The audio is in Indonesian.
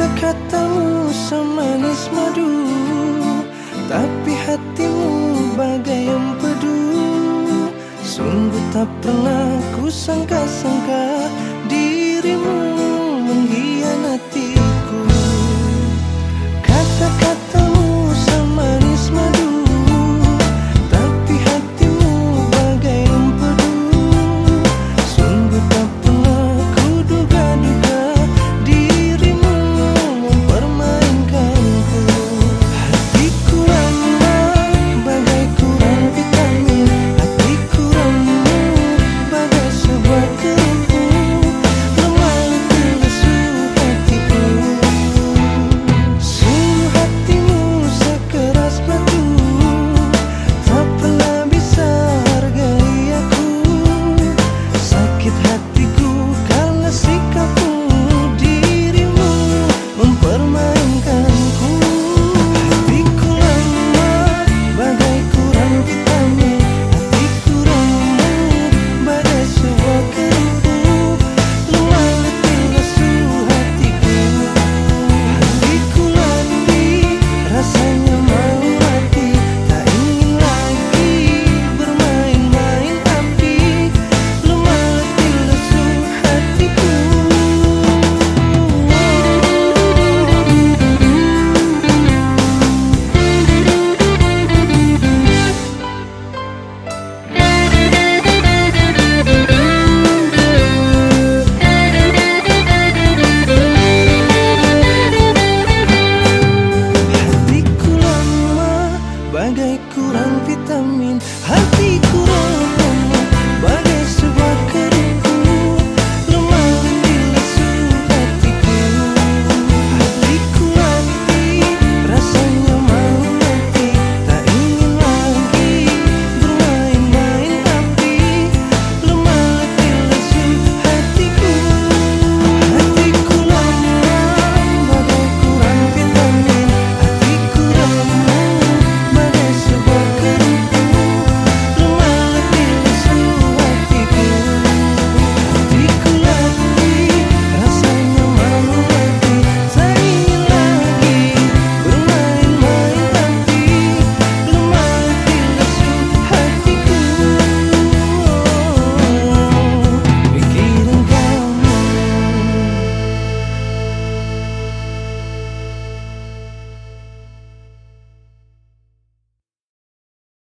Katamu semanis madu Tapi hatimu bagai empedu Sungguh tak pernah ku sangka-sangka dirimu.